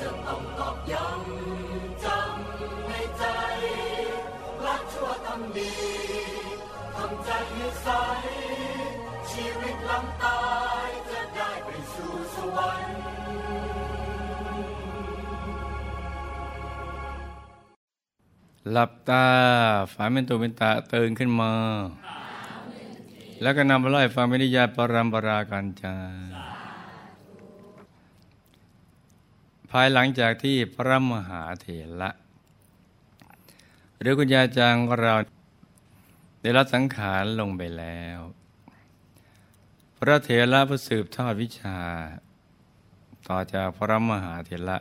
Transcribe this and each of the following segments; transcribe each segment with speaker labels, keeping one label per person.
Speaker 1: จะต้องตอกย้ำจำในใจละชั่วทำดีทำใจให้ใส ชีวิตหลังตายจะได้ไปสู่สวรรค์
Speaker 2: หลับตา ฝันเป็นตัวเป็นตาตื่นขึ้นมา แล้วก็นำมาไล่าให้ฟังวินิยายปรัมปรากันจาภายหลังจากที่พระมหาเถระ หรือคุณยาจางของเราได้รับสังขารลงไปแล้ว พระเถระผู้สืบทอดวิชา ต่อจากพระมหาเถระ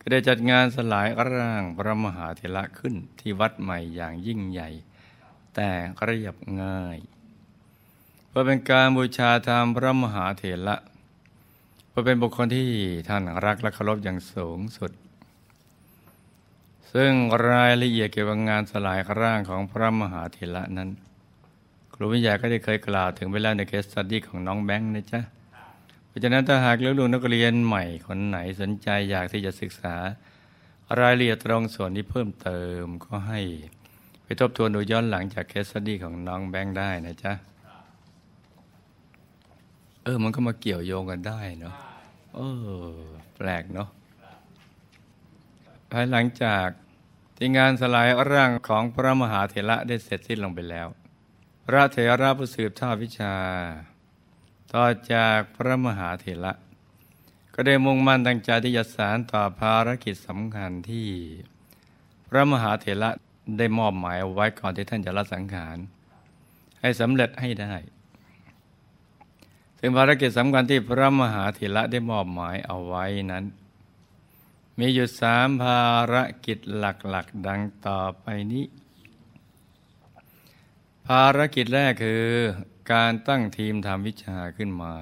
Speaker 2: ก็ได้จัดงานสลายร่างพระมหาเถระขึ้นที่วัดใหม่อย่างยิ่งใหญ่ แต่เรียบง่าย เพื่อเป็นการบูชาธรรมพระมหาเถระเพื่อเป็นบุคคลที่ท่านรักและเคารพอย่างสูงสุด ซึ่งรายละเอียดเกี่ยวกับงานสลายร่างของพระมหาเถระนั้น ครูไม่ใหญ่ก็ได้เคยกล่าวถึงไปแล้วใน case study ของน้องแบงค์นะจ๊ะเพราะฉะนั้นถ้าหากเลือกดูนักเรียนใหม่คนไหนสนใจอยากที่จะศึกษารายละเอียดตรงส่วนที่เพิ่มเติมก็ให้ ไปทบทวนดูย้อนหลังจาก case study ของน้องแบงค์ได้นะจ๊ะ เออ มันก็มาเกี่ยวโยงกันได้เนาะเออ แปลกเนาะภายหลังจากที่งานสลายร่างของพระมหาเถระได้เสร็จสิ้นลงไปแล้ว พระเถระผู้สืบทอดวิชา ต่อจากพระมหาเถระ ก็ได้มุ่งมั่นตั้งใจที่จะสารต่อภารกิจสำคัญที่ พระมหาเถระได้มอบหมายไว้ก่อนที่ท่านจะละสังขารให้สำเร็จให้ได้ ซึ่งภารกิจสำคัญที่พระมหาเถระได้มอบหมายเอาไว้นั้น มีอยู่สามภารกิจหลักๆ ดังต่อไปนี้ ภารกิจแรกคือการตั้งทีมทำวิชาขึ้นมา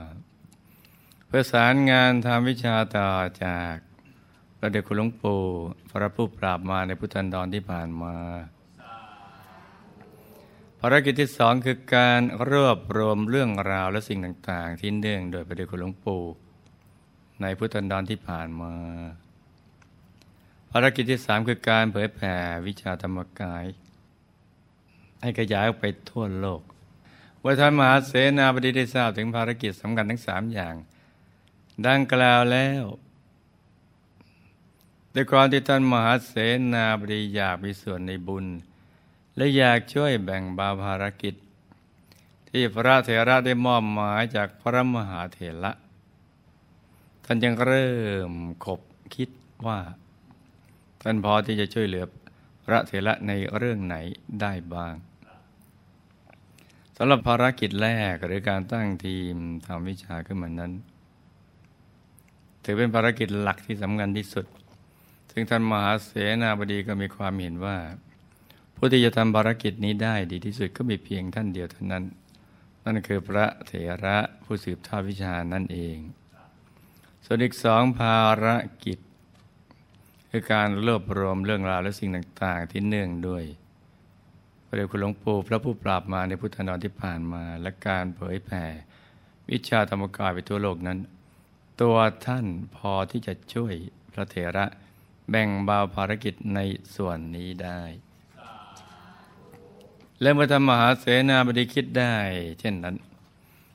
Speaker 2: เพื่อสารงานทำวิชาต่อจากพระเดชคุณหลวงปู่พระผู้ปราบมาในพุทธันดรที่ผ่านมา ภารกิจที่สองคือการรวบรวมเรื่องราวและสิ่งต่างๆ ที่เนื่องโดยพระเดชคุณหลวงปู่ในพุทธันดรที่ผ่านมา ภารกิจที่สามคือการเผยแผ่วิชาธรรมกาย ให้ขยายออกไปทั่วโลกว่าท่านมหาเสนาบดีได้ทราบถึงภารกิจสำคัญทั้งสามอย่าง ดังกล่าวแล้วด้วยความที่ท่านมหาเสนาบดีอยากมีส่วนในบุญ และอยากช่วยแบ่งบาภารกิจ ที่พระเถระได้มอบหมายจากพระมหาเถระท่านยังเริ่มขบคิดว่า ท่านพอที่จะช่วยเหลือพระเถระในเรื่องไหนได้บ้างสำหรับภารกิจแรกหรือการตั้งทีมทำวิชาขึ้นมานั้น ถือเป็นภารกิจหลักที่สำคัญที่สุด ซึ่งท่านมหาเสนาบดีก็มีความเห็นว่า ผู้ที่จะทำภารกิจนี้ได้ดีที่สุดก็มีเพียงท่านเดียวเท่านั้น นั่นคือพระเถระผู้สืบทอดวิชานั่นเอง ส่วนอีกสองภารกิจ คือการรวบรวมเรื่องราวและสิ่งต่างๆ ที่เนื่องด้วยพระเดชคุณหลวงปู่พระผู้ปราบมาในพุทธนรที่ผ่านมา และการเผยแผ่ วิชาธรรมกายไปทั่วโลกนั้น ตัวท่านพอที่จะช่วยพระเถระแบ่งเบาภารกิจในส่วนนี้ได้ และเมื่อธรรมหาเสนาบดีคิดได้ เช่นนั้น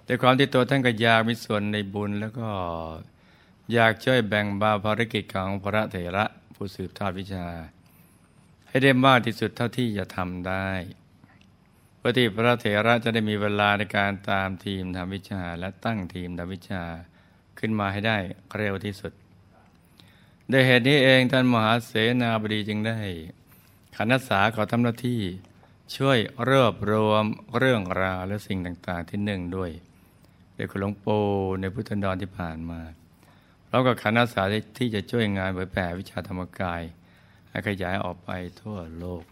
Speaker 2: แต่ความที่ตัวท่านก็อยากมีส่วนในบุญแล้วก็อยากช่วยแบ่งบาภารกิจของพระเถระผู้สืบทอดวิชา ให้ได้มากที่สุดเท่าที่จะทำได้เพื่อที่พระเถระจะได้มีเวลาในการตามทีมทำวิชา และตั้งทีมทำวิชาขึ้นมาให้ได้เร็วที่สุดด้วยเหตุนี้เองท่านมหาเสนาบดีจึงได้ขันนักษาขอทำหน้าที่ ช่วยรวบรวมเรื่องราวและสิ่งต่างๆที่หนึ่งด้วยเด็กคุณหลวงปู่ในพุทธนดรที่ผ่านมาเราก็ขันนักษาที่จะช่วยงานเผยแผ่วิชาธรรมกาย ให้ขยายออกไปทั่วโลก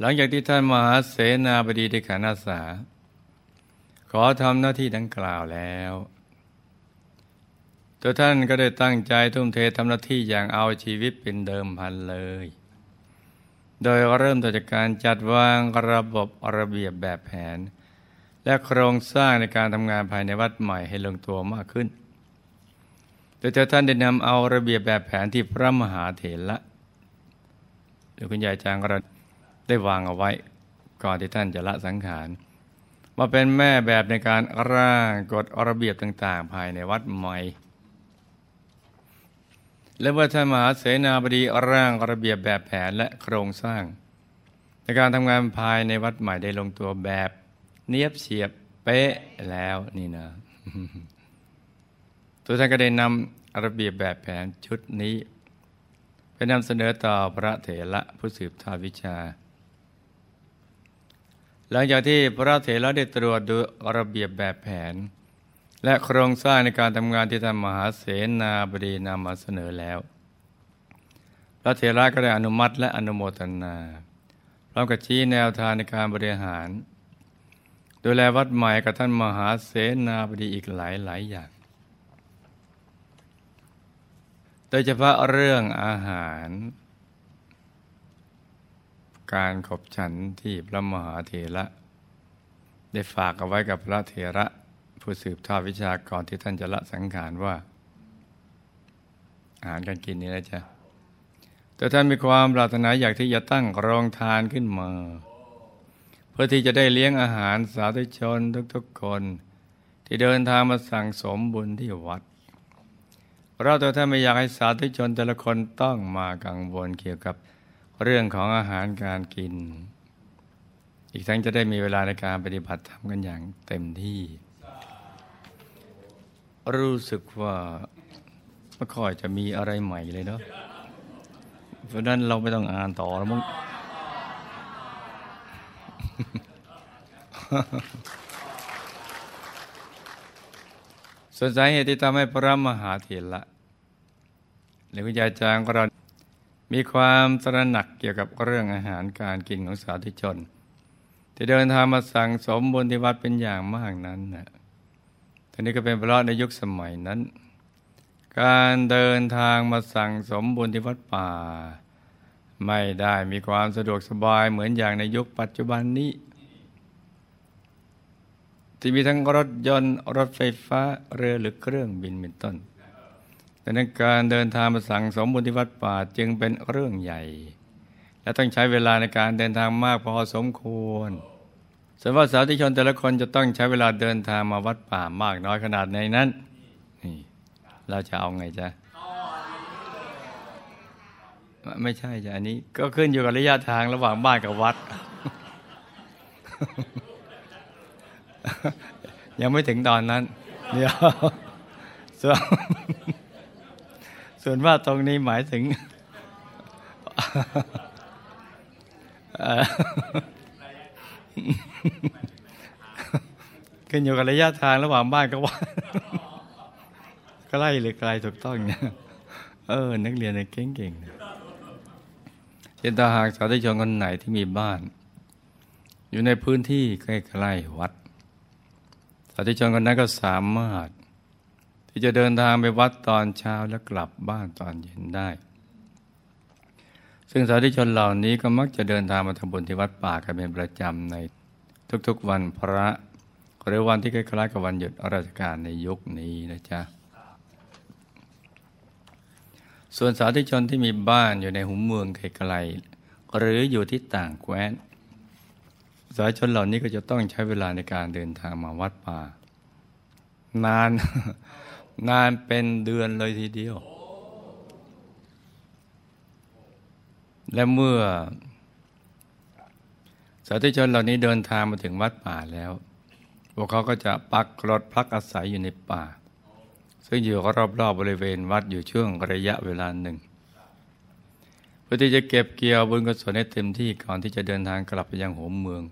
Speaker 2: หลังจากที่ท่านมหาเสนาบดีได้ขันอาสาขอทำหน้าที่ดังกล่าวแล้วตัวท่านก็ได้ตั้งใจทุ่มเททำหน้าที่อย่างเอาชีวิตเป็นเดิมพันเลย โดยเริ่มต้นจากการจัดวางระบบระเบียบแบบแผน และโครงสร้างในการทำงานภายในวัดใหม่ให้ลงตัวมากขึ้น โดยเจ้าท่านได้นำเอาระเบียบแบบแผนที่พระมหาเถระหรือคุณยายจางเราได้วางเอาไว้ ก่อนที่ท่านจะละสังขารมาเป็นแม่แบบในการร่างกฎระเบียบต่าง ๆ ภายในวัดใหม่ และเมื่อท่านมหาเสนาบดีร่างระเบียบแบบแผนและโครงสร้าง ในการทำงานภายในวัดใหม่ได้ลงตัวแบบเนียบเฉียบเป๊ะแล้วนี่นะ ตัวท่านก็ได้นำระเบียบแบบแผนชุดนี้ไปนำเสนอต่อพระเถระผู้สืบทอดวิชา หลังจากที่พระเถระได้ตรวจดูระเบียบแบบแผน และโครงสร้างในการทำงานที่ท่านมหาเสนาบดีนำมาเสนอแล้ว พระเถระก็ได้อนุมัติและอนุโมทนาพร้อมกับชี้แนวทางในการบริหาร ดูแลวัดใหม่กับท่านมหาเสนาบดีอีกหลายหลายอย่าง โดยเฉพาะเรื่องอาหาร การขบฉันที่พระมหาเถระ ได้ฝากเอาไว้กับพระเถระ ผู้สืบทอดวิชาก่อนที่ท่านจะละสังขารว่า อาหารการกินนี่นะจ๊ะแต่ท่านมีความปรารถนาอยากที่จะตั้งโรงทานขึ้นมา เพื่อที่จะได้เลี้ยงอาหารสาธุชนทุกๆคน ที่เดินทางมาสั่งสมบุญที่วัด เราตัวท่านไม่อยากให้สาธุชนแต่ละคนต้องมากังวลเกี่ยวกับเรื่องของอาหารการกิน อีกทั้งจะได้มีเวลาในการปฏิบัติธรรมกันอย่างเต็มที่ รู้สึกว่าไม่ค่อยจะมีอะไรใหม่เลยเนาะเพราะนั้นเราไม่ต้องอ่านต่อแล้วมั้งส่วนสาเหตุที่ทำให้พระมหาเถระหรือวิญญาจารย์ของเรามีความตระหนักเกี่ยวกับเรื่องอาหารการกินของสาธุชน ที่เดินทางมาสั่งสมบุญที่วัดเป็นอย่างมากนั้นนะ ทีนี้ก็เป็นเพราะในยุคสมัยนั้น การเดินทางมาสั่งสมบุญที่วัดป่า ไม่ได้มีความสะดวกสบายเหมือนอย่างในยุคปัจจุบันนี้ ที่มีทั้งรถยนต์รถไฟฟ้าเรือหรือเครื่องบินเป็นต้นดังนั้นการเดินทางมาสั่งสมบุญที่วัดป่าจึงเป็นเรื่องใหญ่ และต้องใช้เวลาในการเดินทางมากพอสมควร ส่วนว่าสาธุชนแต่ละคนจะต้องใช้เวลาเดินทางมาวัดป่ามากน้อยขนาดในนั้นนี่เราจะเอาไงจ๊ะไม่ใช่จ้ะอันนี้ก็ขึ้นอยู่กับระยะทางระหว่างบ้านกับวัด ยังไม่ถึงตอนนั้น เดี๋ยวส่วนส่วนว่าตรงนี้หมายถึง ขึ้นอยู่กับระยะทางระหว่างบ้านกับวัดใกล้หรือไกลถูกต้องเนี่ยเออ นักเรียนเก่งๆเช่นถ้าหากสาธุชนคนไหนที่มีบ้าน อยู่ในพื้นที่ใกล้ๆวัดสาธุชนคนนั้นก็สามารถ ที่จะเดินทางไปวัดตอนเช้าแล้วกลับบ้านตอนเย็นได้ ซึ่งสาธุชนเหล่านี้ก็มักจะเดินทางมาทำบุญที่วัดป่ากันเป็นประจำในทุกๆวันพระหรือวันที่ใกล้ๆกับวันหยุดราชการในยุคนี้นะจ๊ะ ส่วนสาธุชนที่มีบ้านอยู่ในหุมเมืองไกลๆหรืออยู่ที่ต่างแคว้น สายชนเหล่านี้ก็จะต้องใช้เวลาในการเดินทางมาวัดป่า นานนานเป็นเดือนเลยทีเดียว และเมื่อ สาธุชนเหล่านี้เดินทางมาถึงวัดป่าแล้ว พวกเขาก็จะปักรถพักอาศัยอยู่ในป่า ซึ่งอยู่รอบๆบริเวณวัดอยู่ช่วงระยะเวลาหนึ่งเพื่อที่จะเก็บเกี่ยวบุญกุศลให้เต็มที่ก่อนที่จะเดินทางกลับไปยังหัวเมือง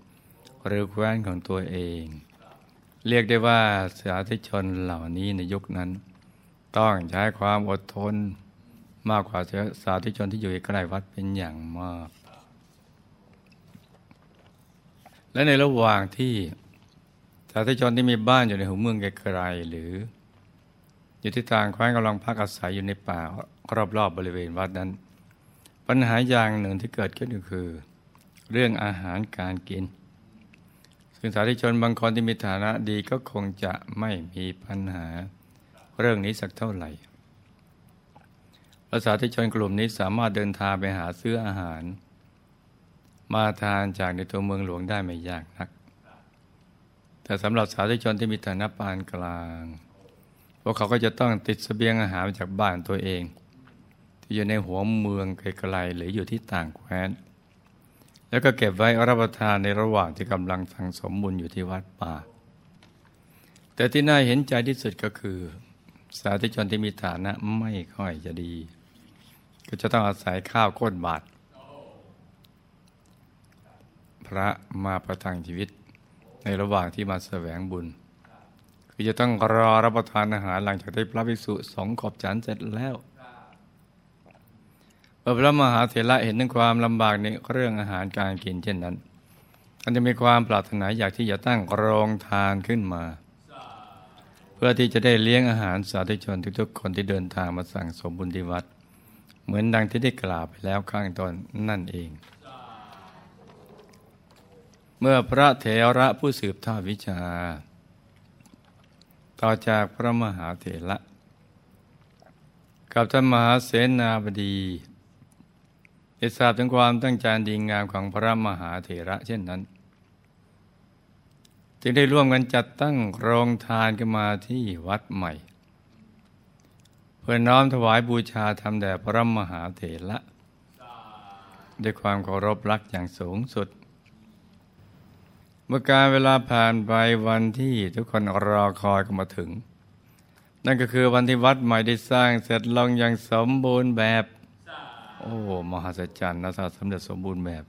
Speaker 2: หรือแคว้นของตัวเอง เรียกได้ว่าสาธุชนเหล่านี้ในยุคนั้น ต้องใช้ความอดทน มากกว่าสาธุชนที่อยู่ใกล้วัดเป็นอย่างมาก และในระหว่างที่สาธุชนที่มีบ้านอยู่ในหัวเมืองไกลๆหรือ อยู่ที่ต่างแคว้นกำลังพักอาศัยอยู่ในป่ารอบๆบบริเวณวัดนั้น ปัญหาอย่างหนึ่งที่เกิดขึ้นก็คือ เรื่องอาหารการกินสซึ่งสาธุชนบางคนที่มีฐานะดีก็คงจะไม่มีปัญหาเรื่องนี้สักเท่าไหร่ ภาษาที่ชนกลุ่มนี้สามารถเดินทางไปหาซื้ออาหาร มาทานจากในตัวเมืองหลวงได้ไม่ยากนัก แต่สำหรับสาธุชนที่มีฐานะปานกลางพวกเขาก็จะต้องติดสเสบียงอาหารจากบ้านตัวเอง ที่อยู่ในหัวเมืองไกลๆหรืออยู่ที่ต่างแคว้น แล้วก็เก็บไว้รับประทานในระหว่างที่กำลังสังสมบุญอยู่ที่วัดป่า แต่ที่น่าเห็นใจที่สุดก็คือ สาธุชนที่มีฐานะไม่ค่อยจะดี ก็จะต้องอาศัยข้าวก้นบาท พระมาประทังชีวิตในระหว่างที่มาแสวงบุญ คือจะต้องรอรับประทานอาหารหลังจากได้พระภิกษุสองขอบฉันเสร็จแล้วเมื่อพระมหาเถระเห็นถึงความลำบากในเรื่องอาหารการกินเช่นนั้นท่านจะมีความปรารถนาอยากที่จะตั้งโรงทานขึ้นมา เพื่อที่จะได้เลี้ยงอาหารสาธุชนทุกๆคนที่เดินทางมาสั่งสมบุญที่วัดเเหมือนดังที่ได้กล่าวไปแล้วข้างต้นนั่นเอง เมื่อพระเถระผู้สืบทอดวิชา ต่อจากพระมหาเถระกับท่านมหาเสนาบดีได้ทราบถึงความตั้งใจดีงามของพระมหาเถระเช่นนั้น จึงได้ร่วมกันจัดตั้งโรงทานกันมาที่วัดใหม่ เพื่อน้อมถวายบูชาธรรมแด่พระมหาเถระด้วยความเคารพรักอย่างสูงสุด เมื่อการเวลาผ่านไปวันที่ทุกคนรอคอยก็มาถึง นั่นก็คือวันที่วัดใหม่ได้สร้างเสร็จลงอย่างสมบูรณ์แบบ โอ้มหัศจรรย์นะสำเร็จสมบูรณ์แบบ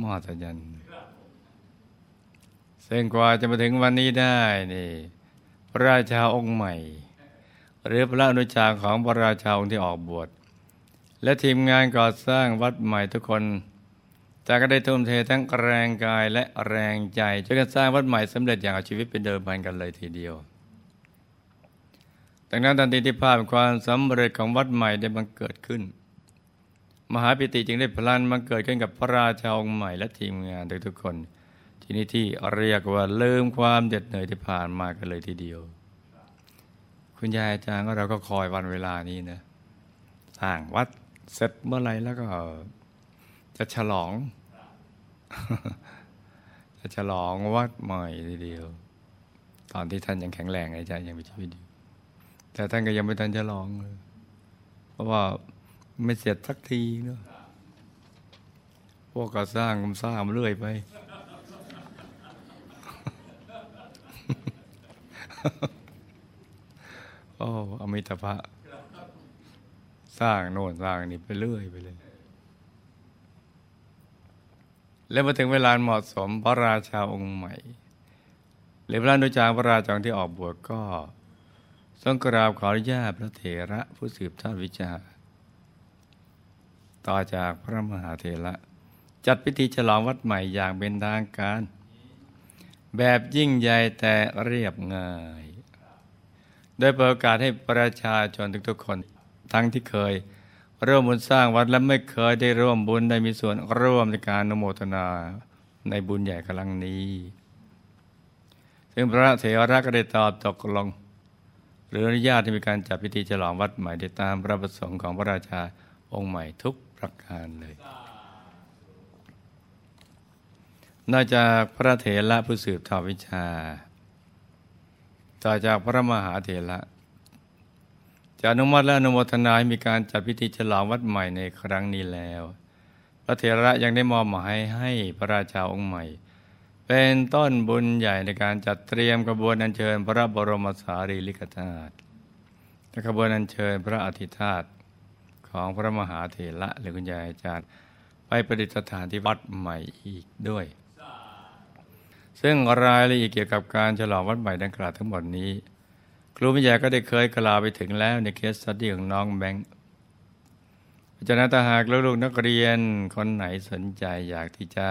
Speaker 2: มหัศจรรย์ซึ่งกว่าจะมาถึงวันนี้ได้นี่พระราชาองค์ใหม่ หรือพระอนุชาของพระราชาองค์ที่ออกบวช และทีมงานก่อสร้างวัดใหม่ทุกคนแต่ก็ได้ทุ่มเททั้งแรงกายและแรงใจช่วยกันสร้างวัดใหม่สำเร็จอย่างเอาชีวิตเป็นเดิมพันกันเลยทีเดียว ดังนั้นทันทีที่ภาพความสำเร็จของวัดใหม่ได้บังเกิดขึ้น มหาปิติจึงได้พลันบังเกิดขึ้นกับพระราชาองค์ใหม่และทีมงานทุกคน ที่นี่ที่เรียกว่าลืมความเด็ดเหนื่อยที่ผ่านมากันเลยทีเดียว คุณยายอาจารย์ก็เราก็คอยวันเวลานี้นะสร้างวัดเสร็จเมื่อไรแล้วก็จะฉลอง จะฉลองวัดใหม่ทีเดียว ตอนที่ท่านยังแข็งแรงอาจารย์ยังมีชีวิตอยู่แต่ท่านก็ยังไม่ทันฉลองเลยเพราะว่าไม่เสร็จสักทีเนาะพวกก็สร้างก็สร้างเรื่อยไป มิตภะสร้างโน่นสร้างนี่ไปเรื่อยไปเลย แล้วมาถึงเวลาเหมาะสมพระราชาองค์ใหม่หรือพระนุจาพระราชาที่ออกบวชก็ทรงกราบขออนุญาตพระเถระผู้สืบทอดวิชา ต่อจากพระมหาเถระ จัดพิธีฉลองวัดใหม่อย่างเป็นทางการ แบบยิ่งใหญ่แต่เรียบง่าย ได้เปิดโอกาสให้ประชาชนทุกๆคน ทั้งที่เคย ร่วมบุญสร้างวัดและไม่เคยได้ร่วมบุญได้มีส่วนร่วมในการนโมทนาในบุญใหญ่ครั้งนี้ ซึ่งพระเถระก็ได้ตอบตกลง หรืออนุญาตที่มีการจัดพิธีฉลองวัดใหม่ได้ตามพระประสงค์ของพระราชาองค์ใหม่ทุกประการเลยนอกจากพระเถระผู้สืบทอดวิชา ต่อจากพระมหาเถระจะอนุมัติและอนุโมทนาให้มีการจัดพิธีฉลองวัดใหม่ในครั้งนี้แล้ว พระเถระยังได้มอบหมายให้พระราชาองค์ใหม่ เป็นต้นบุญใหญ่ในการจัดเตรียมกระบวนอัญเชิญพระบรมสารีริกธาตุและกระบวนอัญเชิญพระอธิธาตุของพระมหาเถระหรือคุณยายอาจารย์ ไปประดิษฐานที่วัดใหม่อีกด้วย ซึ่งรายละเอียดเกี่ยวกับการฉลองวัดใหม่ดังกล่าวทั้งหมดนี้ ครูไม่ใหญ่ก็ได้เคยกล่าวไปถึงแล้วใน case study ของน้องแบงค์เพราะนั้นถ้าหากลูกๆนักเรียนคนไหนสนใจอยากที่จะ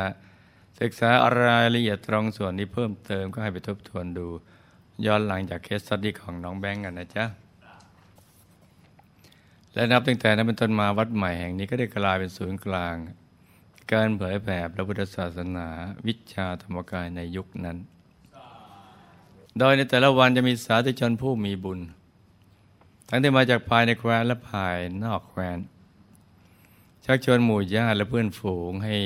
Speaker 2: ศึกษารายละเอียดตรงส่วนนี้เพิ่มเติมก็ให้ไปทบทวนดู ย้อนหลังจาก case study ของน้องแบงค์กันนะจ๊ะและนับตั้งแต่นั้นเป็นต้นมาวัดใหม่แห่งนี้ก็ได้กลายเป็นศูนย์กลาง การเผยแผ่พระพุทธศาสนาวิชาธรรมกายในยุคนั้น โดยในแต่ละวันจะมีสาธุชนผู้มีบุญ ทั้งที่มาจากภายในแคว้นและภายนอกแคว้น ชักชวนหมู่ญาติและเพื่อนฝูงให้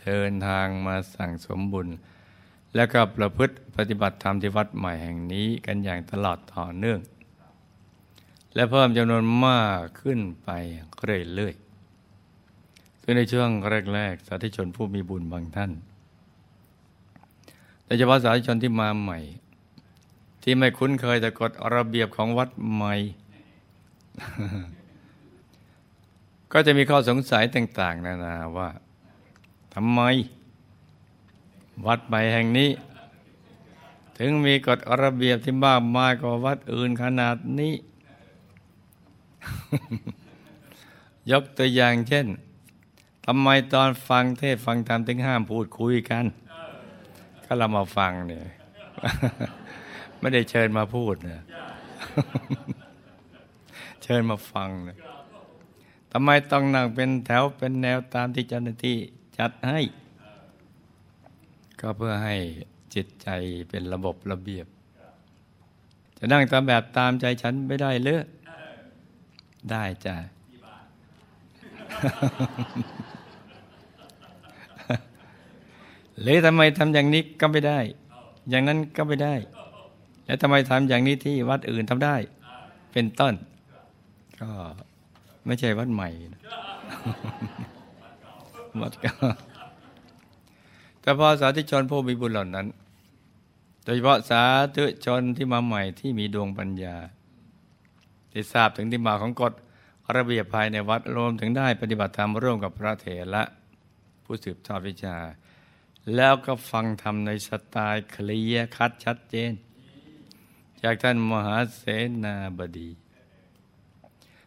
Speaker 2: เดินทางมาสั่งสมบุญ และก็ประพฤติปฏิบัติธรรมที่วัดใหม่แห่งนี้กันอย่างตลอดต่อเนื่อง และเพิ่มจำนวนมากขึ้นไปเรื่อยๆ ซึ่งในช่วงแรก ๆ สาธุชนผู้มีบุญบางท่าน โดยเฉพาะสาธุชนที่มาใหม่ ที่ไม่คุ้นเคยแต่กฎระเบียบของวัดใหม่ ก็จะมีข้อสงสัยต่าง ๆ นานาว่าทำไม วัดใหม่แห่งนี้ ถึงมีกฎระเบียบที่มากมายกว่าวัดอื่นขนาดนี้ ยกตัวอย่างเช่น ทำไมตอนฟังเทศฟังธรรมถึงห้ามพูดคุยกัน ก็เรามาฟังเนี่ยไม่ได้เชิญมาพูดเนี่ยเชิญมาฟังเนี่ยทำไมต้องนั่งเป็นแถวเป็นแนวตามที่เจ้าหน้าที่จัดให้ ก็เพื่อให้จิตใจเป็นระบบระเบียบ จะนั่งตามแบบตามใจฉันไม่ได้เลยได้จ้ะ หรือทำไมทำอย่างนี้ก็ไม่ได้ อย่างนั้นก็ไม่ได้ แล้วทำไมทำอย่างนี้ที่วัดอื่นทำได้ เป็นต้น ก็ไม่ใช่วัดใหม่วัดเก็แต่พอสาธุชนผู้มีบุญเหล่านั้น โดยเฉพาะสาธุชนที่มาใหม่ที่มีดวงปัญญา ที่ทราบถึงที่มาของกฎ ระเบียบภายในวัดรวมถึงได้ปฏิบัติธรรมร่วมกับพระเถระผู้สืบทอดวิชา แล้วก็ฟังธรรมในสไตล์เคลียคัดชัดเจน จากท่านมหาเสนาบดี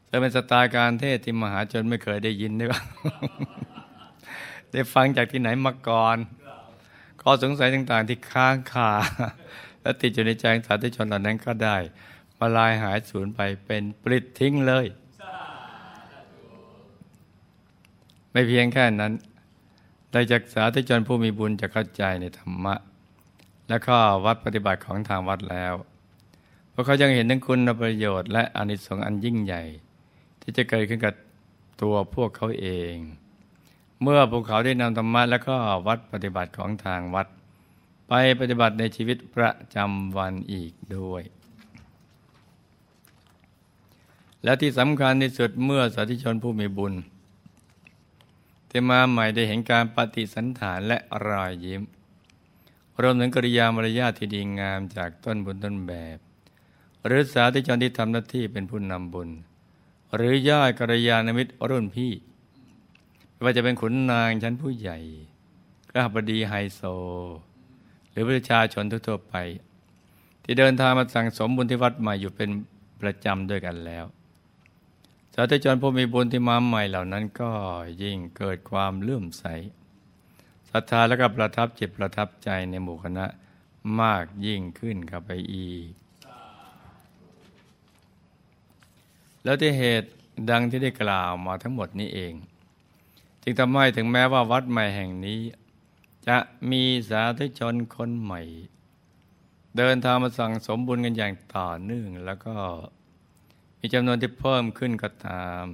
Speaker 2: แต่เป็นสไตล์การเทศที่มหาชนไม่เคยได้ยินได้บ้างได้ฟังจากที่ไหนมาก่อนข้อสงสัยต่างๆที่ค้างคาและติดอยู่ในใจสาธุชนเหล่านั้นก็ได้มาลายหายสูญไปเป็นปลิดทิ้งเลย ไม่เพียงแค่นั้น ได้จากสาธุชนผู้มีบุญจะเข้าใจในธรรมะ และข้อวัดปฏิบัติของทางวัดแล้วเพราะเขายังเห็นทั้งคุณประโยชน์และอนิสงส์อันยิ่งใหญ่ ที่จะเกิดขึ้นกับตัวพวกเขาเอง เมื่อพวกเขาได้นำธรรมะและก็วัดปฏิบัติของทางวัด ไปปฏิบัติในชีวิตประจำวันอีกด้วย และที่สำคัญที่สุดเมื่อสาธุชนผู้มีบุญ ที่มาใหม่ได้เห็นการปฏิสันฐานและรอยยิ้ม รวมถึงกริยามารยาทที่ดีงามจากต้นบุญต้นแบบ หรือสาธุชนที่ทำหน้าที่เป็นผู้นำบุญ หรือญาติกัลยาณมิตรรุ่นพี่ไม่ว่าจะเป็นขุนนางชั้นผู้ใหญ่กระบดีไฮโซ หรือประชาชนทั่วไป ที่เดินทางมาสั่งสมบุญที่วัดใหม่อยู่เป็นประจำด้วยกันแล้ว สาธุชนผู้มีบุญที่มาใหม่เหล่านั้นก็ยิ่งเกิดความเลื่อมใสศรัทธาและก็ประทับจิตประทับใจในหมู่คณะมากยิ่งขึ้นกับไปอีก แล้วที่เหตุดังที่ได้กล่าวมาทั้งหมดนี้เอง จึงทำให้ถึงแม้ว่าวัดใหม่แห่งนี้ จะมีสาธุชนคนใหม่ เดินทางมาสั่งสมบุญกันอย่างต่อเนื่องแล้วก็ มีจำนวนที่เพิ่มขึ้นก็ตาม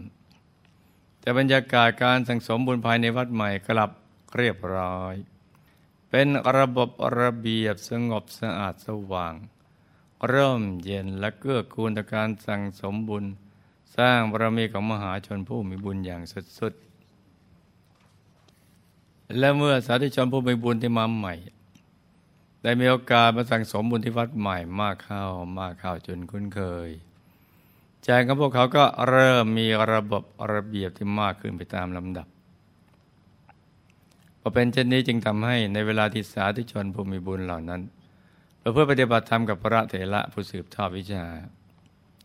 Speaker 2: แต่บรรยากาศการสังสมบุญภายในวัดใหม่กลับเรียบร้อย เป็นระบบระเบียบสงบสะอาดสว่าง เริ่มเย็นและเกื้อกูลต่อการสั่งสมบุญ สร้างบารมีของมหาชนผู้มีบุญอย่างสุดๆ และเมื่อสาธุชนผู้มีบุญที่มาใหม่ ได้มีโอกาสมาสั่งสมบุญที่วัดใหม่มากเข้ามากเข้าจนคุ้นเคย ใจของพวกเขาก็เริ่มมีระบบระเบียบที่มากขึ้นไปตามลำดับพอเป็นเช่นนี้จึงทำให้ในเวลาที่สาธุชนผู้มีบุญเหล่านั้นเพื่อปฏิบัติธรรมกับพระเถระผู้สืบทอดวิชา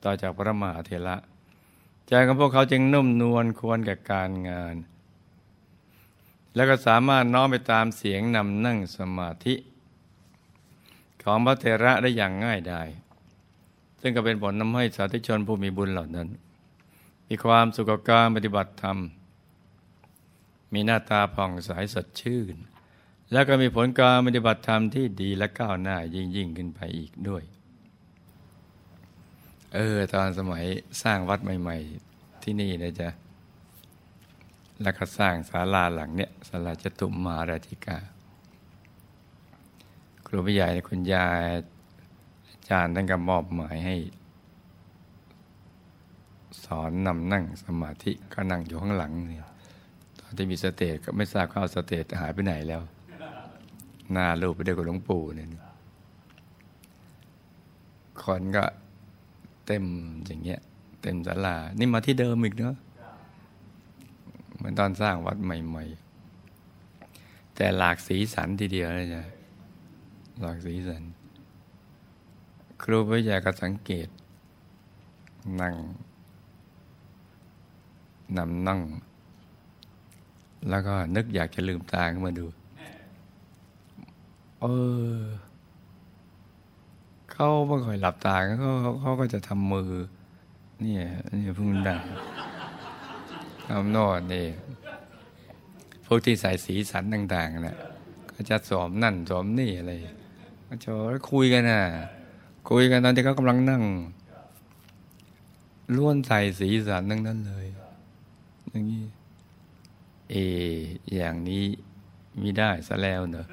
Speaker 2: ต่อจากพระมหาเถระใจของพวกเขาจึงนุ่มนวลควรกับการงาน แล้วก็สามารถน้อมไปตามเสียงนำนั่งสมาธิ ของพระเถระได้อย่างง่ายดาย ซึ่งก็เป็นผลทำให้สาธุชนผู้มีบุญเหล่านั้น มีความสุขกับการปฏิบัติธรรม มีหน้าตาผ่องใสสดชื่น แล้วก็มีผลการปฏิบัติธรรมที่ดีและก้าวหน้ายิ่งยิ่งขึ้นไปอีกด้วย เออ ตอนสมัยสร้างวัดใหม่ ๆ ที่นี่นะจ๊ะแล้วก็สร้างศาลาหลังเนี้ยศาลาจตุมมาราธิกา ครูผู้ใหญ่คุณยาย จารย์ท่านก็มอบหมายให้ สอนนำนั่งสมาธิก็นั่งอยู่ข้างหลังเนี่ยตอนที่มี stage ก็ไม่ทราบเข้า stage หายไปไหนแล้ว หน้ารูปไปด้วยกับหลวงปู่เนี่ยคนก็เต็มอย่างเงี้ย เต็มศาลา นี่มาที่เดิมอีกเนาะเหมือนตอนสร้างวัดใหม่ ๆ แต่หลากสีสันทีเดียวเลยจ้ะหลากสีสัน ครูไม่ใหญ่ก็สังเกต นั่งนำนั่ง แล้วก็นึกอยากจะลืมตาขึ้นมาดู เออ เขาไม่ค่อยหลับตาเขาเขาก็จะทำมือ เนี่ยนี่พึ่งดังทำน่นนี่พวกที่ใส่สีสันต่างๆนะก็จะสวมนั่นสวมนี่อะไรก็จะคุยกันนะ คุยกันตอนที่เขากำลังนั่งล้วนใส่สีสันทั้งนั้นเลย อย่างนี้ เอ อย่างนี้มีได้ซะแล้วเนอะ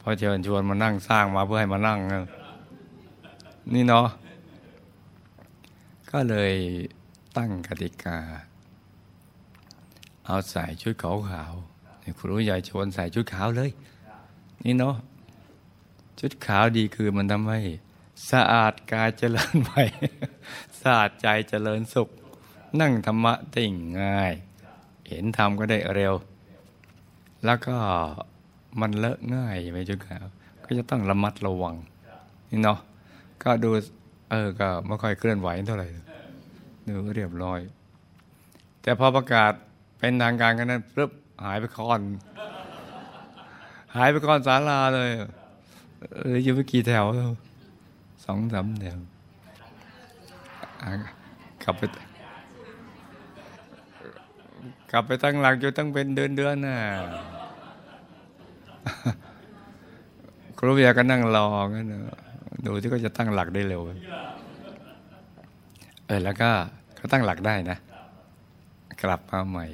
Speaker 2: พอเชิญชวนมานั่งสร้างมาเพื่อให้มานั่งนะนี่เนาะก็เลยตั้งกติกา เอาใส่ชุดขาวขาวครูใหญ่ชวนใส่ชุดขาวเลย นี่เนาะชุดขาวดีคือมันทำให้ สะอาดกายเจริญไปสะอาดใจเจริญสุข นั่งธรรมะได้ง่าย เห็นธรรมก็ได้เร็ว แล้วก็มันเลอะง่ายไปจุดขาวก็จะต้องระมัดระวังนี่เนาะก็ดูเออก็ไม่ค่อยเคลื่อนไหวเท่าไหร่ดูเรียบร้อย แต่พอประกาศเป็นทางการกันนั้นปึ๊บหายไปคอน หายไปคอนศาลาเลยเอออยู่ไม่กี่แถว สองสามแถวกลับไปกลับไปตั้งหลักอยู่ตั้งเป็นเดือนเดือนน่ะครูเบียก็นั่งรอกันดูที่ก็จะตั้งหลักได้เร็วเออแล้วก็เขาตั้งหลักได้นะ กลับมาใหม่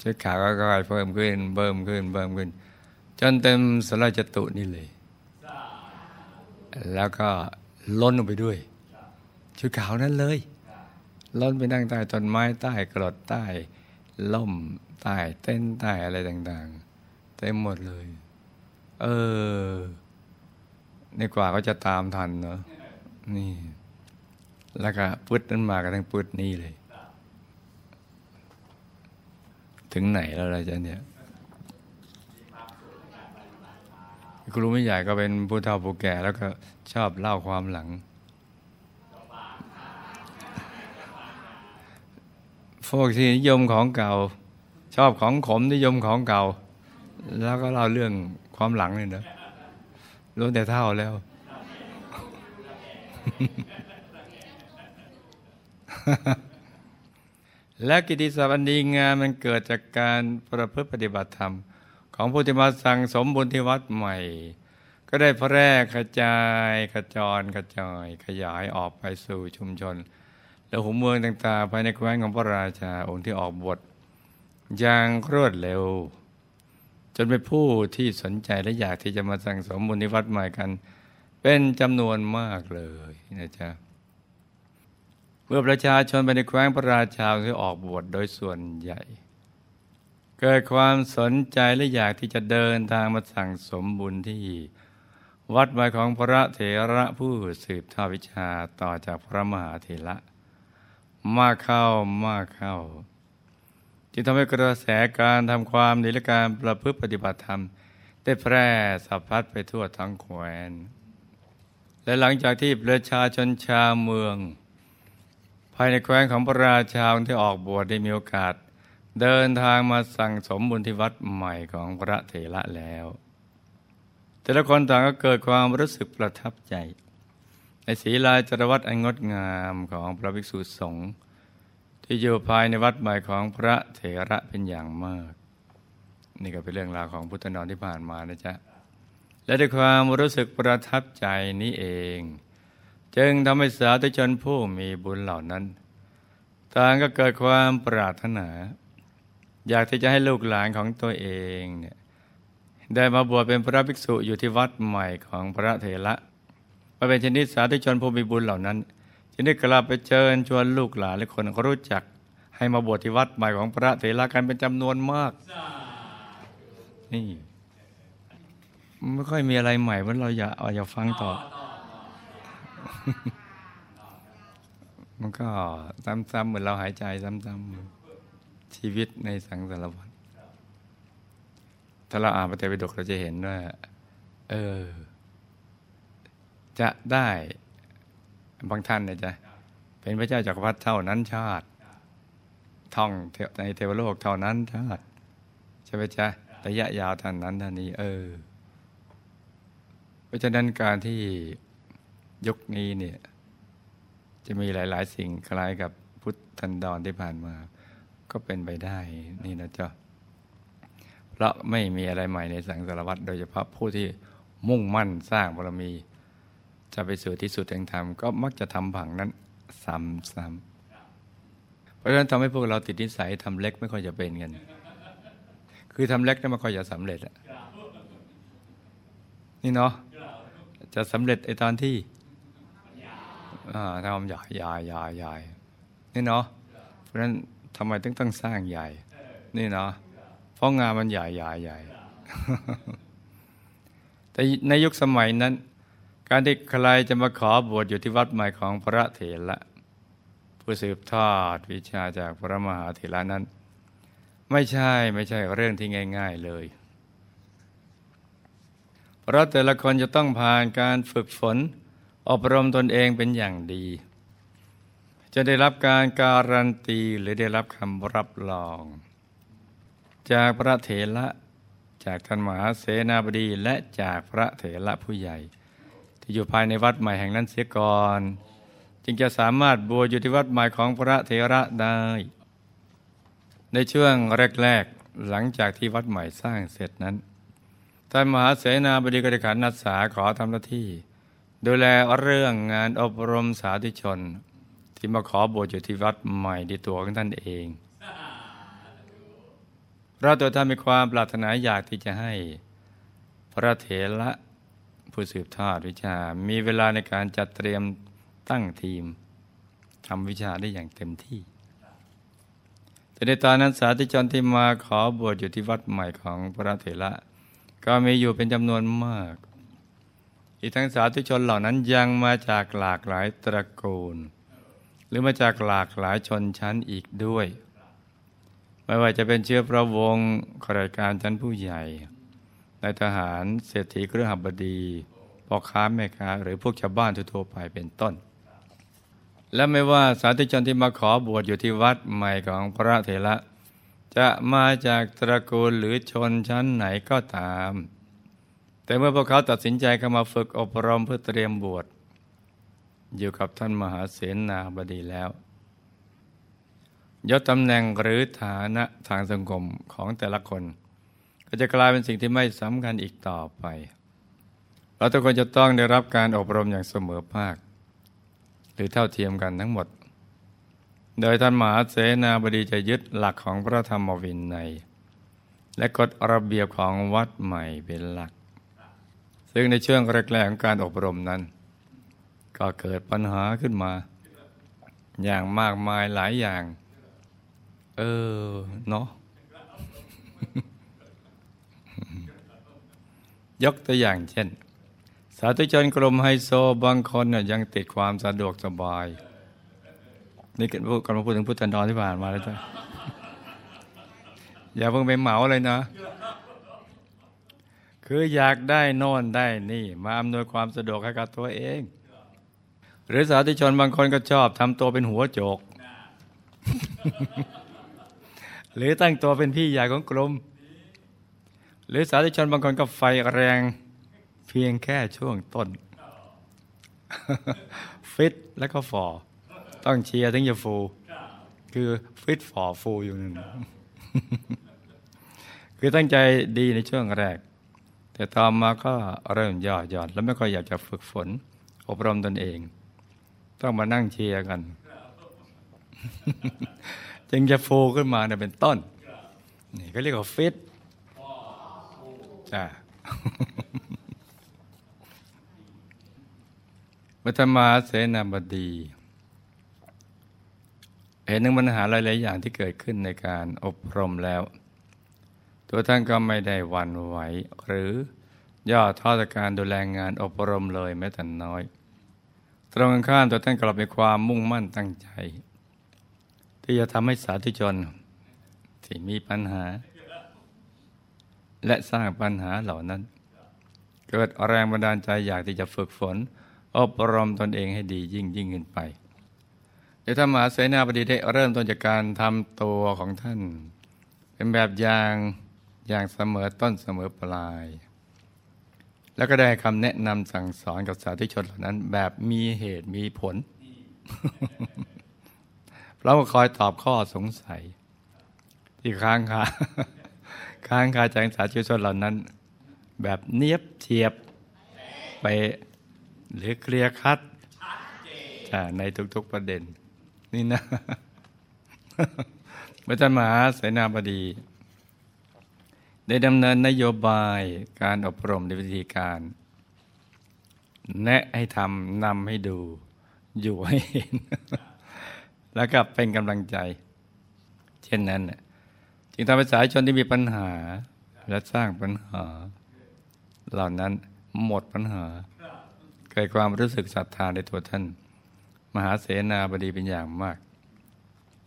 Speaker 2: ชุดขาวก็ค่อยเพิ่มขึ้นเพิ่มขึ้นเพิ่มขึ้น จนเต็มสลายจตุนี่เลย แล้วก็ ล้นออกไปด้วยชุดขาวนั้นเลยล้นไปนั่งใต้ต้นไม้ใต้กรดใต้ล่มใต้เต้นใต้อะไรต่าง ๆ เต็มหมดเลย เออในกว่าก็จะตามทันเนาะนี่ แล้วก็พุดนั้นมากันทั้งพุดนี่เลย ถึงไหนแล้วล่ะจ๊ะเนี่ย ครูไม่ใหญ่ก็เป็นผู้เฒ่าผู้แก่แล้วก็ชอบเล่าความหลังพวกที่นิยมของเก่า ชอบของขมนิยมของเก่า แล้วก็เล่าเรื่องความหลังเลยนะรู้แต่เท่าแล้ว และกิติศัพท์อันดีงามมันเกิดจากการประพฤติปฏิบัติธรรม ของผู้ที่มาสั่งสมบุญที่วัดใหม่ ก็ได้แพร่กระจายกระจรกระจายขยายออกไปสู่ชุมชน และหัวเมืองต่างๆภายในแคว้นของพระราชาองค์ที่ออกบทอย่างรวดเร็ว จนเป็นผู้ที่สนใจและอยากที่จะมาสั่งสมบุญที่วัดใหม่กัน เป็นจำนวนมากเลยนะจ๊ะเมื่อประชาชนไปในแคว้นพระราชาที่ออกบวชโดยส่วนใหญ่ เกิดความสนใจและอยากที่จะเดินทางมาสั่งสมบุญที่ วัดใหม่ของพระเถระผู้สืบทอดวิชาต่อจากพระมหาเถระมากเข้ามากเข้า จึงทำให้กระแสการทำความดีและการประพฤติปฏิบัติธรรม ได้แพร่สะพัดไปทั่วทั้งแคว้น และหลังจากที่ประชาชนชาวเมือง ภายในแคว้นของพระราชาที่ออกบวชได้มีโอกาส เดินทางมาสั่งสมบุญที่วัดใหม่ของพระเถระแล้ว แต่ละคนต่างก็เกิดความรู้สึกประทับใจ ในศีลาจรวัตอันงดงามของพระภิกษุสงฆ์ที่อยู่ภายในวัดใหม่ของพระเถระเป็นอย่างมาก นี่ก็เป็นเรื่องราวของพุทธนอนที่ผ่านมานะจ๊ะและด้วยความรู้สึกประทับใจนี้เอง จึงทำให้สาธุชนผู้มีบุญเหล่านั้น ต่างก็เกิดความปรารถนา อยากที่จะให้ลูกหลานของตัวเองเนี่ยได้มาบวชเป็นพระภิกษุอยู่ที่วัดใหม่ของพระเถระมาเป็นชนิดสาธุชนผู้มีบุญเหล่านั้นจึงได้กลับไปเชิญชวนลูกหลานและคนเขารู้จัก ให้มาบวชที่วัดใหม่ของพระเถระกันเป็นจำนวนมากนี่ไม่ค่อยมีอะไรใหม่เพราะเราอย่าอย่าฟังต่อ มันก็ซ้ำๆเหมือนเราหายใจซ้ำๆ ชีวิตในสังสารวัฏถ้าเราอ่านพระไตรปิฎกเราจะเห็นว่า เออ จะได้บางท่านเนี่ยจะ เป็นพระเจ้าจากักรพรรดิเท่านั้นชาติ ท่องในเทวโลกเท่านั้นชาติใช่ไหมจ๊ะระยะยาวท่านนั้นท่านนี้ เออ เพราะฉะนั้นการที่ยุคนี้เนี่ย จะมีหลาย ๆ สิ่งคล้ายกับพุทธันดรที่ผ่านมา ก็เป็นไปได้นี่นะจ๊ะเพราะไม่มีอะไรใหม่ในสังสารวัตรโดยเฉพาะผู้ที่มุ่งมั่นสร้างบารมี จะไปสู่ที่สุดแห่งธรรมก็มักจะทำผังนั้นซ้ำๆเพราะฉะนั้นทำให้พวกเราติดนิสัยทำเล็กไม่ค่อยจะเป็นกัน คือทำเล็กนั้นไม่ค่อยจะสำเร็จอะนี่เนาะจะสำเร็จไอตอนที่ทำใหญ่ใหญ่ใหญ่ใหญ่นี่เนาะเพราะฉะนั้น ทำไมต้องต้องสร้างใหญ่ นี่เนาะเพราะงานมันใหญ่ใหญ่ใหญ่แต่ในยุคสมัยนั้น การที่ใครจะมาขอบวชอยู่ที่วัดใหม่ของพระเถระผู้สืบทอดวิชาจากพระมหาเถระนั้น ไม่ใช่ไม่ใช่เรื่องที่ง่าย ๆเลย เพราะแต่ละคนจะต้องผ่านการฝึกฝน อบรมตนเองเป็นอย่างดี จะได้รับการการันตีหรือได้รับคำรับรอง จากพระเถระจากท่านมหาเสนาบดีและจากพระเถระผู้ใหญ่ ที่อยู่ภายในวัดใหม่แห่งนั้นเสียก่อน จึงจะสามารถบวชอยู่ที่วัดใหม่ของพระเถระได้ ในช่วงแรกๆหลังจากที่วัดใหม่สร้างเสร็จนั้นท่านมหาเสนาบดีก็ได้ขันนัดสาขอทำหน้าที่ ดูแลเรื่องงานอบรมสาธุชน ที่มาขอบวชอยู่ที่วัดใหม่ในตัวของท่านเอง เราตัวท่านมีความปรารถนาอยากที่จะให้พระเถระผู้สืบทอดวิชา มีเวลาในการจัดเตรียมตั้งทีมทำวิชาได้อย่างเต็มที่ แต่ในตอนนั้นสาธุชนที่มาขอบวชอยู่ที่วัดใหม่ของพระเถระ ก็มีอยู่เป็นจำนวนมาก อีกทั้งสาธุชนเหล่านั้นยังมาจากหลากหลายตระกูล หรือมาจากหลากหลายชนชั้นอีกด้วย ไม่ว่าจะเป็นเชื้อพระวงศ์ข้าราชการชั้นผู้ใหญ่นายทหารเศรษฐีเครือหบดีพ่อค้าแม่ค้าหรือพวกชาวบ้านทั่วไปเป็นต้น และไม่ว่าสาธุชนที่มาขอบวชอยู่ที่วัดใหม่ของพระเถระ จะมาจากตระกูลหรือชนชั้นไหนก็ตาม แต่เมื่อพวกเขาตัดสินใจเข้ามาฝึกอบรมเพื่อเตรียมบวช อยู่กับท่านมหาเสนาบดีแล้วยศตำแหน่งหรือฐานะทางสังคมของแต่ละคน ก็จะกลายเป็นสิ่งที่ไม่สำคัญอีกต่อไป เราทุกคนจะต้องได้รับการอบรมอย่างเสมอภาค หรือเท่าเทียมกันทั้งหมด โดยท่านมหาเสนาบดีจะยึดหลักของพระธรรมวินัยและกฎระเบียบของวัดใหม่เป็นหลัก ซึ่งในช่วงแรกๆของการอบรมนั้น ก็เกิดปัญหาขึ้นมา อย่างมากมายหลายอย่าง เออ เนาะยกตัวอย่างเช่น สาธุชนกลุ่มไฮโซบางคนน่ยยังติดความสะดวกสบาย นี่กันพูดกันมาพูดถึงพุทธันดรที่ผ่านมาแล้วจ้ะอย่าเพิ่งไปเหมาเลยนะ คืออยากได้น่นได้นี่ มาอำนวยความสะดวกให้กับตัวเอง หรือสาธุชนบางคนก็ชอบทำตัวเป็นหัวโจก หรือตั้งตัวเป็นพี่ใหญ่ของกลุ่มหรือสาธุชนบางคนก็ไฟแรง เพียงแค่ช่วงต้น ฟิตแล้วก็ฟอต้องเชียร์ถึงจะฟู คือฟิตฟอฟูอยู่นั่นคือตั้งใจดีในช่วงแรก แต่ต่อมาก็เริ่มย่อหย่อน แล้วไม่ค่อยอยากจะฝึกฝน อบรมตนเอง ต้องมานั่งเชียร์กัน จึงจะฟูขึ้นมาเนี่ยเป็นต้น นี่ก็เรียกว่าฟิตจ้ามัตมาเสนาบดี เห็นหนึ่งปัญหาหลาย ๆ อย่างที่เกิดขึ้นในการอบรมแล้ว ตัวท่านก็ไม่ได้วันไหว หรือย่อท้อจากการดูแลงานอบรมเลยแม้แต่น้อย ตรงกันข้ามตัวท่านกลับมีความมุ่งมั่นตั้งใจ ที่จะทำให้สาธุชน ที่มีปัญหา และสร้างปัญหาเหล่านั้น เกิดแรงบันดาลใจอยากที่จะฝึกฝน อบรมตนเองให้ดียิ่งยิ่งขึ้นไปเดี๋ยวท่านมหาเสนาบดีได้เริ่มต้นจากการทำตัวของท่าน เป็นแบบอย่างอย่างเสมอต้นเสมอปลาย แล้วก็ได้คำแนะนำสั่งสอนกับสาธุชนเหล่านั้น แบบมีเหตุมีผลเราก็คอยตอบข้อสงสัย ที่ค้างคาค้างคาจากสาธุชนเหล่านั้น แบบเนียบเทียบไปหรือเคลียร์คัดในทุกๆประเด็น นี่นะเมื่อท่านมหาเสนาบดี ได้ดำเนินนโยบายการอบรมในวิธีการ แนะให้ทำนำให้ดู อยู่ให้เห็น แล้วก็เป็นกำลังใจ เช่นนั้นจึงทำให้สายชนที่มีปัญหา และสร้างปัญหา เหล่านั้นหมดปัญหา เกิดความรู้สึกศรัทธาในตัวท่าน มหาเสนาบดีเป็นอย่างมาก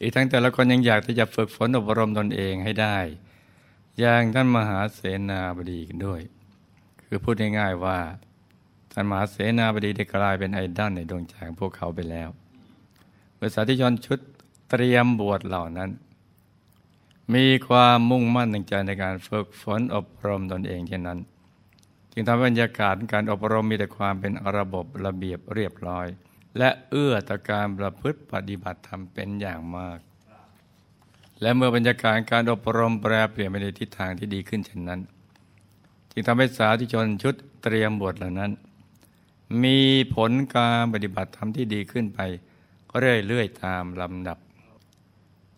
Speaker 2: อีกทั้งแต่ละคนยังอยากที่จะฝึกฝนอบรมตนเองให้ได้ อย่างท่านมหาเสนาบดีกันด้วย คือพูดง่ายๆว่าท่านมหาเสนาบดีได้กลายเป็นไอดอลในดวงใจของพวกเขาไปแล้วบริษัทที่ชนชุดเตรียมบวชเหล่านั้น มีความมุ่งมั่นตั้งใจในการฝึกฝนอบรมตนเองเช่นนั้น จึงทำให้บรรยากาศการอบรมมีแต่ความเป็นระบบระเบียบเรียบร้อย และเอื้อต่อการประพฤติปฏิบัติธรรมเป็นอย่างมาก และเมื่อบรรยากาศการอบรมแปรเปลี่ยนไปในทิศทางที่ดีขึ้นเช่นนั้น จึงทำให้สาธุชนชุดเตรียมบวชเหล่านั้น มีผลการปฏิบัติธรรมที่ดีขึ้นไป เรื่อยๆตามลำดับ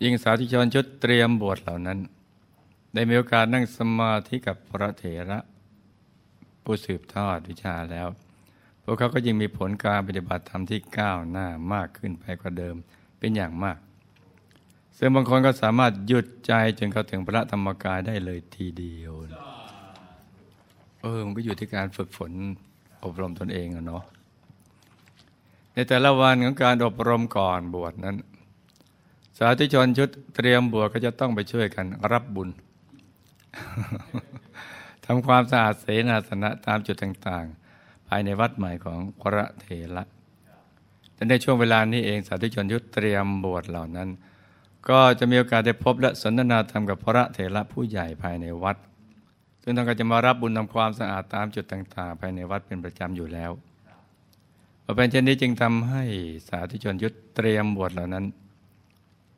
Speaker 2: ยิ่งสาธุชนชุดเตรียมบวชเหล่านั้น ได้มีโอกาสนั่งสมาธิกับพระเถระ ผู้สืบทอดวิชาแล้วพวกเขาก็ยิ่งมีผลการปฏิบัติธรรมที่ก้าวหน้ามากขึ้นไปกว่าเดิมเป็นอย่างมาก ซึ่งบางคนก็สามารถหยุดใจจนเข้าถึงพระธรรมกายได้เลยทีเดียว เออ มันก็อยู่ที่การฝึกฝนอบรมตนเองอะเนาะ ในแต่ละวันของการอบรมก่อนบวชนั้น สาธุชนชุดเตรียมบวชก็จะต้องไปช่วยกันรับบุญทำความสะอาดเสนาสนะตามจุดต่างๆ ภายในวัดใหม่ของพระเถระแต่ในช่วงเวลานี้เองสาธุชนชุดเตรียมบวชเหล่านั้น ก็จะมีโอกาสได้พบและสนทนาธรรมกับพระเถระผู้ใหญ่ภายในวัด ซึ่งท่านก็จะมารับบุญทำความสะอาดตามจุดต่าง ๆ ภายในวัดเป็นประจำอยู่แล้วพอเป็นเช่นนี้จึงทำให้สาธุชนยุทธเตรียมบวชเหล่านั้น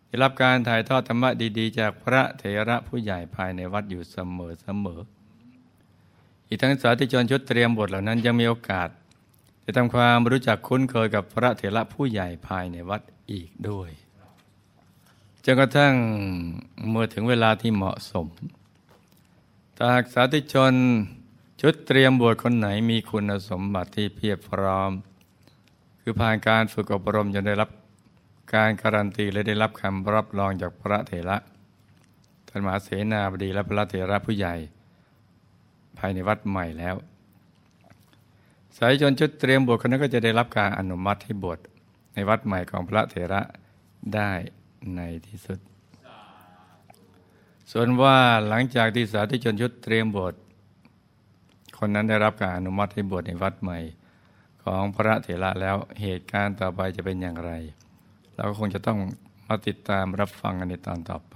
Speaker 2: ได้รับการถ่ายทอดธรรมะดีๆ จากพระเถระผู้ใหญ่ภายในวัดอยู่เสมอเสมอ อีกทั้งสาธุชนชุดเตรียมบทเหล่านั้นยังมีโอกาสจะทำความรู้จักคุ้นเคยกับพระเถระผู้ใหญ่ภายในวัดอีกด้วย จนกระทั่งเมื่อถึงเวลาที่เหมาะสมถ้าหากสาธุชนชุดเตรียมบวชคนไหนมีคุณสมบัติที่เพียบพร้อม คือผ่านการฝึกอบรมจนได้รับการการันตีและได้รับคำรับรองจากพระเถระท่านมหาเสนาบดีและพระเถระผู้ใหญ่ ภายในวัดใหม่แล้ว สายชนชุดเตรียมบวชคนนั้นก็จะได้รับการอนุมัติให้บวชในวัดใหม่ของพระเถระได้ ในที่สุด ส่วนว่าหลังจากที่สาธุชนชุดเตรียมบวชคนนั้นได้รับการอนุมัติให้บวชในวัดใหม่ ของพระเถระแล้วเหตุการณ์ต่อไปจะเป็นอย่างไร เราก็คงจะต้องมาติดตามรับฟังกันในตอนต่อไป